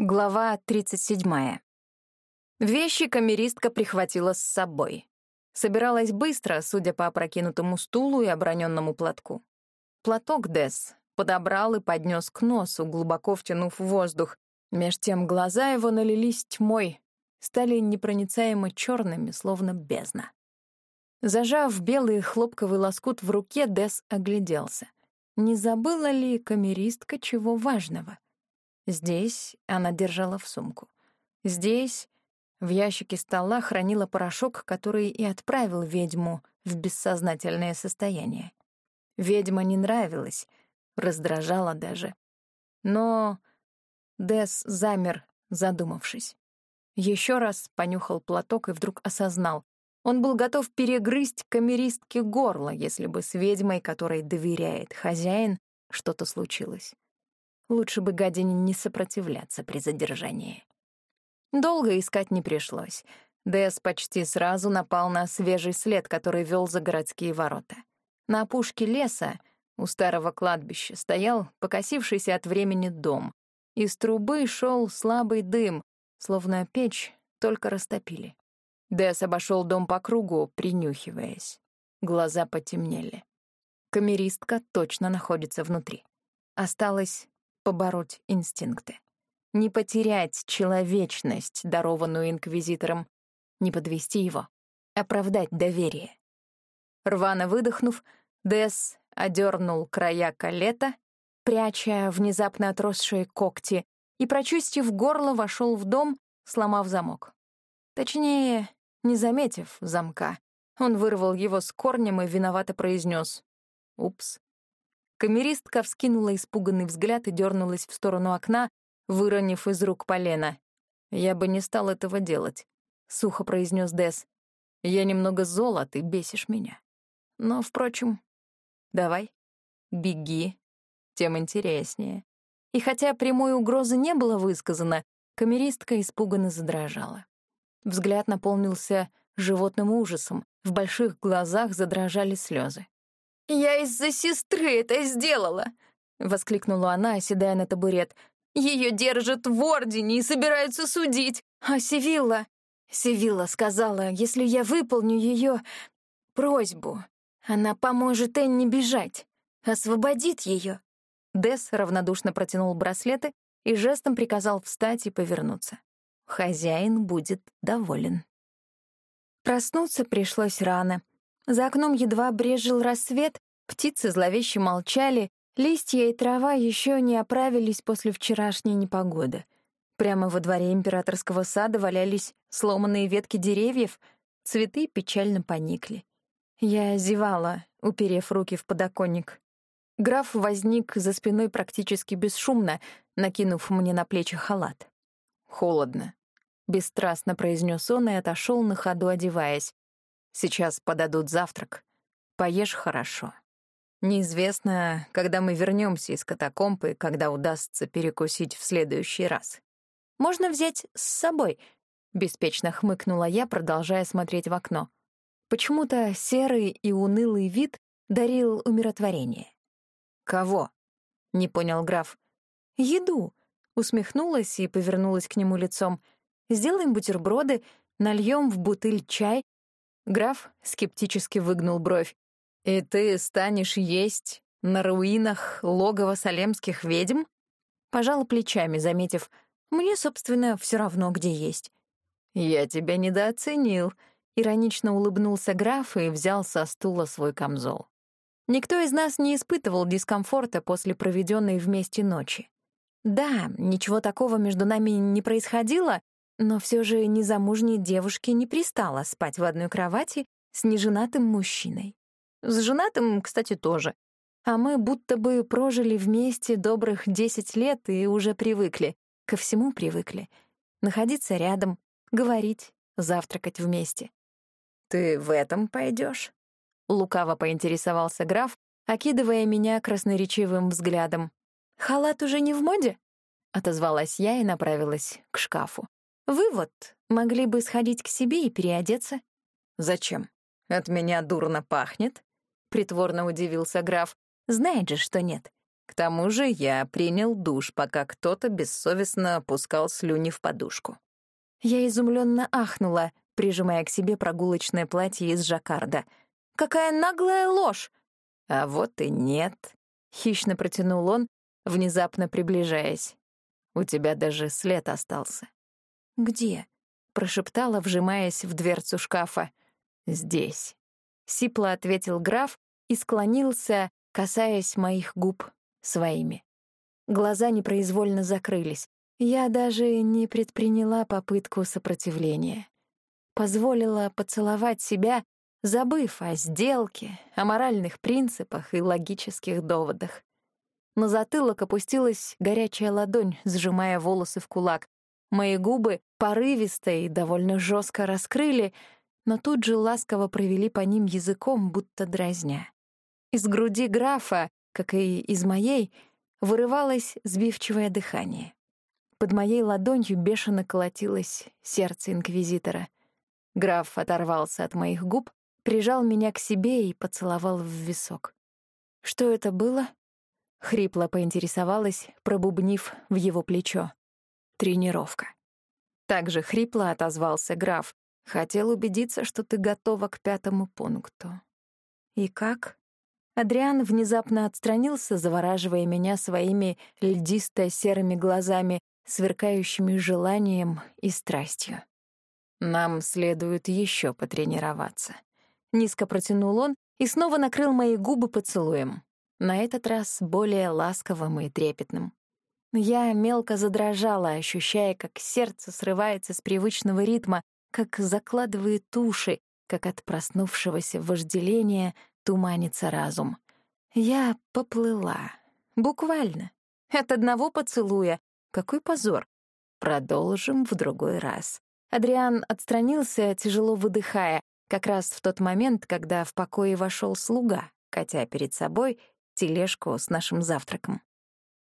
Глава 37. Вещи камеристка прихватила с собой. Собиралась быстро, судя по опрокинутому стулу и оброненному платку. Платок Дес подобрал и поднес к носу, глубоко втянув воздух. Меж тем глаза его налились тьмой, стали непроницаемо черными, словно бездна. Зажав белый хлопковый лоскут в руке, Дес огляделся. Не забыла ли камеристка чего важного — Здесь она держала в сумку. Здесь, в ящике стола, хранила порошок, который и отправил ведьму в бессознательное состояние. Ведьма не нравилась, раздражала даже. Но Дес замер, задумавшись. Еще раз понюхал платок и вдруг осознал. Он был готов перегрызть камеристке горло, если бы с ведьмой, которой доверяет хозяин, что-то случилось. Лучше бы гадине не сопротивляться при задержании. Долго искать не пришлось. Дэс почти сразу напал на свежий след, который вел за городские ворота. На опушке леса у старого кладбища стоял покосившийся от времени дом. Из трубы шел слабый дым, словно печь только растопили. Дэс обошел дом по кругу, принюхиваясь. Глаза потемнели. Камеристка точно находится внутри. Осталось побороть инстинкты. Не потерять человечность, дарованную инквизитором, не подвести его, оправдать доверие. Рвано выдохнув, Дес одернул края калета, пряча внезапно отросшие когти, и, прочистив горло, вошел в дом, сломав замок. Точнее, не заметив замка. Он вырвал его с корнем и виновато произнес «Упс». Камеристка вскинула испуганный взгляд и дернулась в сторону окна, выронив из рук полено. «Я бы не стал этого делать», — сухо произнес Дес. «Я немного зол, а ты бесишь меня. Но, впрочем, давай, беги, тем интереснее». И хотя прямой угрозы не было высказано, камеристка испуганно задрожала. Взгляд наполнился животным ужасом, в больших глазах задрожали слезы. «Я из-за сестры это сделала!» — воскликнула она, оседая на табурет. «Ее держат в Ордене и собираются судить. А Севилла...» Севилла сказала, если я выполню ее просьбу, она поможет Энни бежать, освободит ее. Дес равнодушно протянул браслеты и жестом приказал встать и повернуться. Хозяин будет доволен. Проснуться пришлось рано. За окном едва брежил рассвет, птицы зловеще молчали, листья и трава еще не оправились после вчерашней непогоды. Прямо во дворе императорского сада валялись сломанные ветки деревьев, цветы печально поникли. Я зевала, уперев руки в подоконник. Граф возник за спиной практически бесшумно, накинув мне на плечи халат. «Холодно», — бесстрастно произнес он и отошел на ходу, одеваясь. Сейчас подадут завтрак. Поешь хорошо. Неизвестно, когда мы вернемся из катакомб и когда удастся перекусить в следующий раз. Можно взять с собой, беспечно хмыкнула я, продолжая смотреть в окно. Почему-то серый и унылый вид дарил умиротворение. Кого? не понял граф. Еду, усмехнулась и повернулась к нему лицом. Сделаем бутерброды, нальем в бутыль чай, Граф скептически выгнул бровь. «И ты станешь есть на руинах логова салемских ведьм?» Пожал плечами, заметив, «Мне, собственно, все равно, где есть». «Я тебя недооценил», — иронично улыбнулся граф и взял со стула свой камзол. Никто из нас не испытывал дискомфорта после проведенной вместе ночи. Да, ничего такого между нами не происходило, но все же незамужней девушке не пристало спать в одной кровати с неженатым мужчиной. С женатым, кстати, тоже. А мы будто бы прожили вместе добрых десять лет и уже привыкли, ко всему привыкли. Находиться рядом, говорить, завтракать вместе. «Ты в этом пойдешь? лукаво поинтересовался граф, окидывая меня красноречивым взглядом. «Халат уже не в моде?» — отозвалась я и направилась к шкафу. Вы вот могли бы сходить к себе и переодеться. Зачем? От меня дурно пахнет? Притворно удивился граф. Знает же, что нет. К тому же я принял душ, пока кто-то бессовестно опускал слюни в подушку. Я изумленно ахнула, прижимая к себе прогулочное платье из жаккарда. «Какая наглая ложь!» «А вот и нет», — хищно протянул он, внезапно приближаясь. «У тебя даже след остался». «Где?» — прошептала, вжимаясь в дверцу шкафа. «Здесь», — сипло ответил граф и склонился, касаясь моих губ своими. Глаза непроизвольно закрылись. Я даже не предприняла попытку сопротивления. Позволила поцеловать себя, забыв о сделке, о моральных принципах и логических доводах. На затылок опустилась горячая ладонь, сжимая волосы в кулак. Мои губы порывисто и довольно жестко раскрыли, но тут же ласково провели по ним языком, будто дразня. Из груди графа как и из моей, вырывалось сбивчивое дыхание. Под моей ладонью бешено колотилось сердце инквизитора. Граф оторвался от моих губ, прижал меня к себе и поцеловал в висок. «Что это было?» — хрипло поинтересовалась, пробубнив в его плечо. «Тренировка». Также хрипло отозвался граф. «Хотел убедиться, что ты готова к пятому пункту». «И как?» Адриан внезапно отстранился, завораживая меня своими льдисто-серыми глазами, сверкающими желанием и страстью. «Нам следует еще потренироваться». Низко протянул он и снова накрыл мои губы поцелуем, на этот раз более ласковым и трепетным. Я мелко задрожала, ощущая, как сердце срывается с привычного ритма, как закладывает уши, как от проснувшегося вожделения туманится разум. Я поплыла. Буквально. От одного поцелуя. Какой позор. Продолжим в другой раз. Адриан отстранился, тяжело выдыхая, как раз в тот момент, когда в покое вошел слуга, катя перед собой тележку с нашим завтраком.